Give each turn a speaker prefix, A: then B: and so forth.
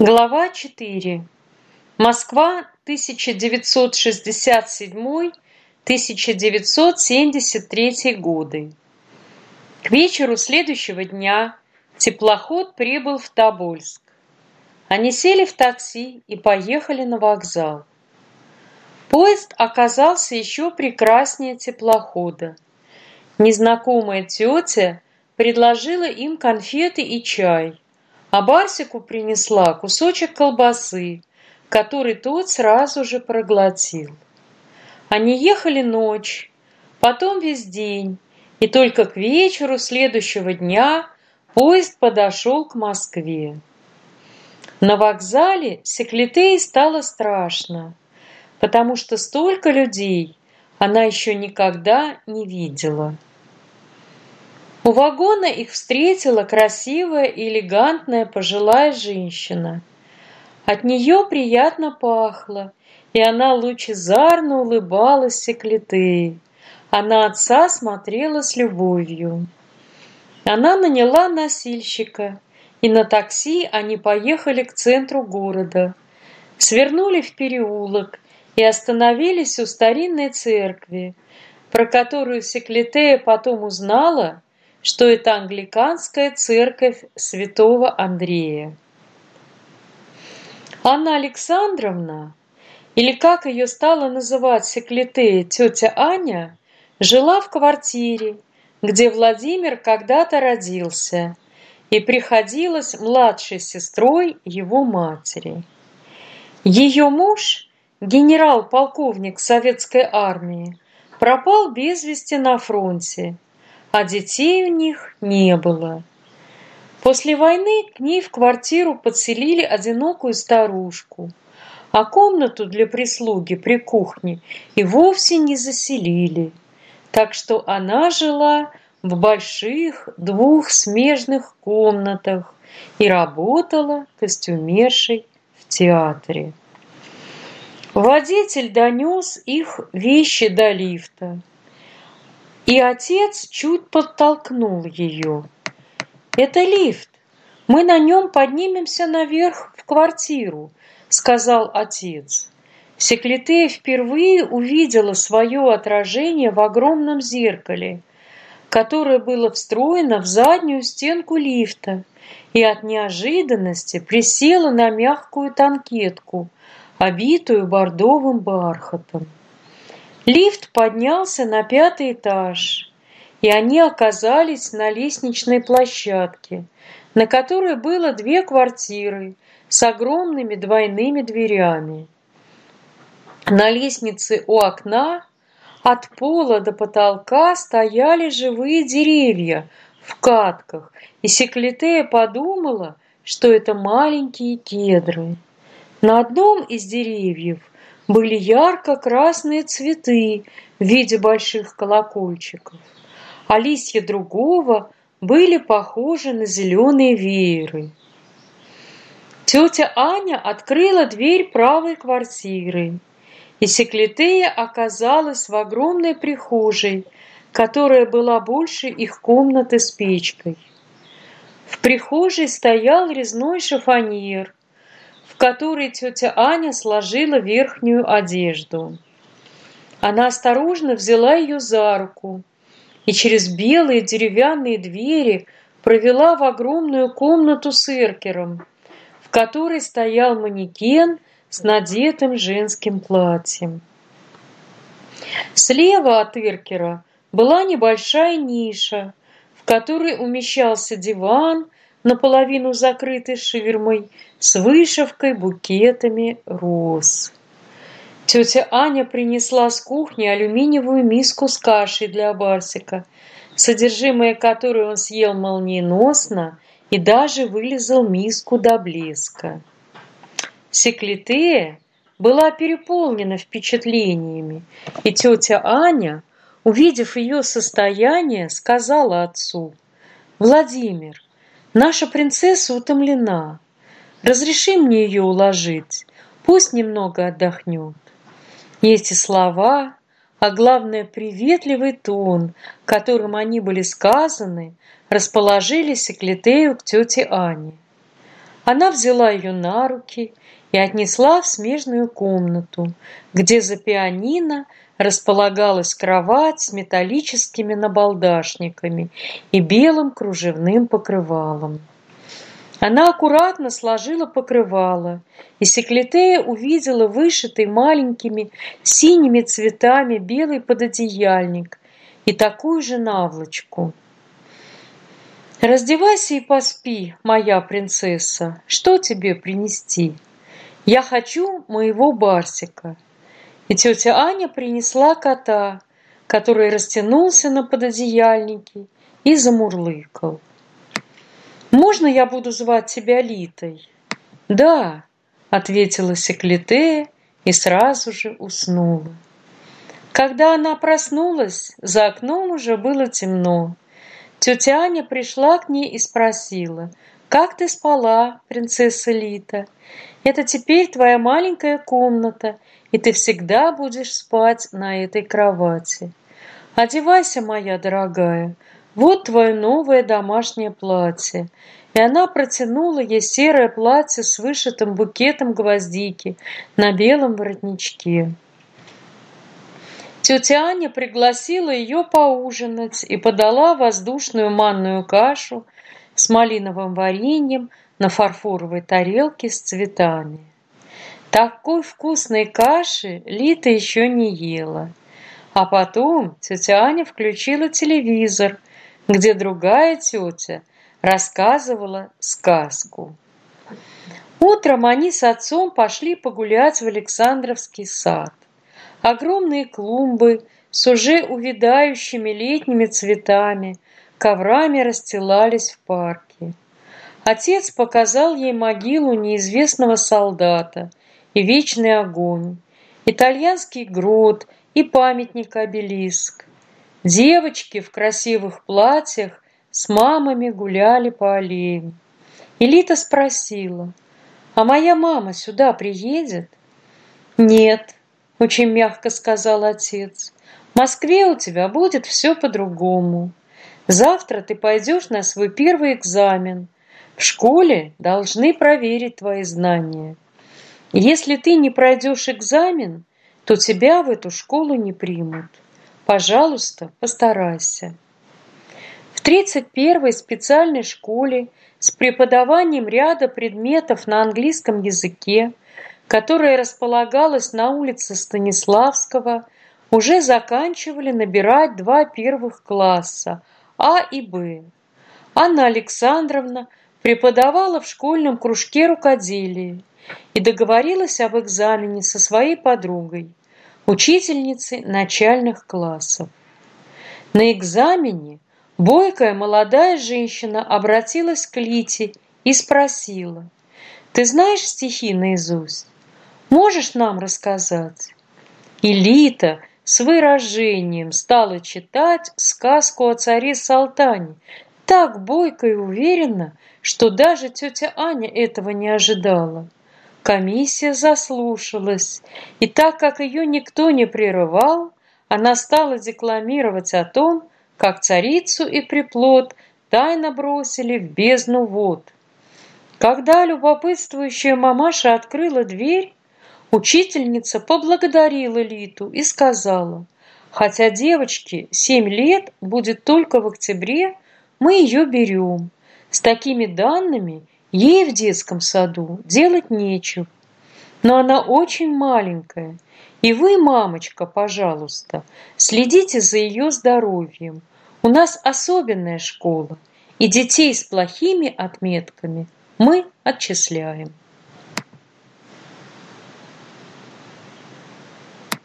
A: Глава 4. Москва, 1967-1973 годы. К вечеру следующего дня теплоход прибыл в Тобольск. Они сели в такси и поехали на вокзал. Поезд оказался еще прекраснее теплохода. Незнакомая тетя предложила им конфеты и чай – а Барсику принесла кусочек колбасы, который тот сразу же проглотил. Они ехали ночь, потом весь день, и только к вечеру следующего дня поезд подошел к Москве. На вокзале Секлитей стало страшно, потому что столько людей она еще никогда не видела. У вагона их встретила красивая и элегантная пожилая женщина. От нее приятно пахло, и она лучезарно улыбалась Секлитеи, а на отца смотрела с любовью. Она наняла носильщика, и на такси они поехали к центру города, свернули в переулок и остановились у старинной церкви, про которую Секлитея потом узнала, что это англиканская церковь святого Андрея. Анна Александровна, или как ее стала называть Секлитея тетя Аня, жила в квартире, где Владимир когда-то родился, и приходилась младшей сестрой его матери. Ее муж, генерал-полковник советской армии, пропал без вести на фронте а детей у них не было. После войны к ней в квартиру подселили одинокую старушку, а комнату для прислуги при кухне и вовсе не заселили, так что она жила в больших двух смежных комнатах и работала костюмершей в театре. Водитель донес их вещи до лифта – и отец чуть подтолкнул ее. «Это лифт. Мы на нем поднимемся наверх в квартиру», — сказал отец. Секлитея впервые увидела свое отражение в огромном зеркале, которое было встроено в заднюю стенку лифта, и от неожиданности присела на мягкую танкетку, обитую бордовым бархатом. Лифт поднялся на пятый этаж, и они оказались на лестничной площадке, на которой было две квартиры с огромными двойными дверями. На лестнице у окна от пола до потолка стояли живые деревья в катках, и Секлитея подумала, что это маленькие кедры. На одном из деревьев – были ярко-красные цветы в виде больших колокольчиков, а листья другого были похожи на зеленые вееры. Тетя Аня открыла дверь правой квартиры, и Секлитея оказалась в огромной прихожей, которая была больше их комнаты с печкой. В прихожей стоял резной шифоньер, в который тетя Аня сложила верхнюю одежду. Она осторожно взяла ее за руку и через белые деревянные двери провела в огромную комнату с эркером, в которой стоял манекен с надетым женским платьем. Слева от эркера была небольшая ниша, в которой умещался диван наполовину закрытой ширмой, с вышивкой букетами роз. Тетя Аня принесла с кухни алюминиевую миску с кашей для Барсика, содержимое которой он съел молниеносно и даже вылезал миску до блеска. Секлитея была переполнена впечатлениями, и тетя Аня, увидев ее состояние, сказала отцу, «Владимир, Наша принцесса утомлена. Разреши мне ее уложить, пусть немного отдохнет. Эти слова, а главное приветливый тон, которым они были сказаны, расположили Секлитею к тете Ане. Она взяла ее на руки и отнесла в смежную комнату, где за пианино располагалась кровать с металлическими набалдашниками и белым кружевным покрывалом. Она аккуратно сложила покрывало, и Секлитея увидела вышитый маленькими синими цветами белый пододеяльник и такую же наволочку. «Раздевайся и поспи, моя принцесса. Что тебе принести? Я хочу моего Барсика». И тетя Аня принесла кота, который растянулся на пододеяльнике и замурлыкал. «Можно я буду звать тебя Литой?» «Да», — ответила Секлитея и сразу же уснула. Когда она проснулась, за окном уже было темно. Тетя Аня пришла к ней и спросила, «Как ты спала, принцесса Лита? Это теперь твоя маленькая комната, и ты всегда будешь спать на этой кровати. Одевайся, моя дорогая, вот твое новое домашнее платье». И она протянула ей серое платье с вышитым букетом гвоздики на белом воротничке. Тетя Аня пригласила ее поужинать и подала воздушную манную кашу с малиновым вареньем на фарфоровой тарелке с цветами. Такой вкусной каши Лита еще не ела. А потом тетя Аня включила телевизор, где другая тетя рассказывала сказку. Утром они с отцом пошли погулять в Александровский сад. Огромные клумбы с уже увядающими летними цветами коврами расстилались в парке. Отец показал ей могилу неизвестного солдата и вечный огонь, итальянский грот и памятник-обелиск. Девочки в красивых платьях с мамами гуляли по аллее. Элита спросила, «А моя мама сюда приедет?» «Нет», — очень мягко сказал отец. «В Москве у тебя будет все по-другому. Завтра ты пойдешь на свой первый экзамен. В школе должны проверить твои знания. Если ты не пройдешь экзамен, то тебя в эту школу не примут. Пожалуйста, постарайся». В 31-й специальной школе с преподаванием ряда предметов на английском языке которая располагалась на улице Станиславского, уже заканчивали набирать два первых класса А и Б. Анна Александровна преподавала в школьном кружке рукоделия и договорилась об экзамене со своей подругой, учительницей начальных классов. На экзамене бойкая молодая женщина обратилась к Лите и спросила, «Ты знаешь стихи наизусть?» Можешь нам рассказать?» Элита с выражением стала читать сказку о царе Салтане, так бойко и уверенно, что даже тетя Аня этого не ожидала. Комиссия заслушалась, и так как ее никто не прерывал, она стала декламировать о том, как царицу и приплод тайно бросили в бездну вод. Когда любопытствующая мамаша открыла дверь, Учительница поблагодарила Литу и сказала, хотя девочке семь лет будет только в октябре, мы ее берем. С такими данными ей в детском саду делать нечего. Но она очень маленькая, и вы, мамочка, пожалуйста, следите за ее здоровьем. У нас особенная школа, и детей с плохими отметками мы отчисляем.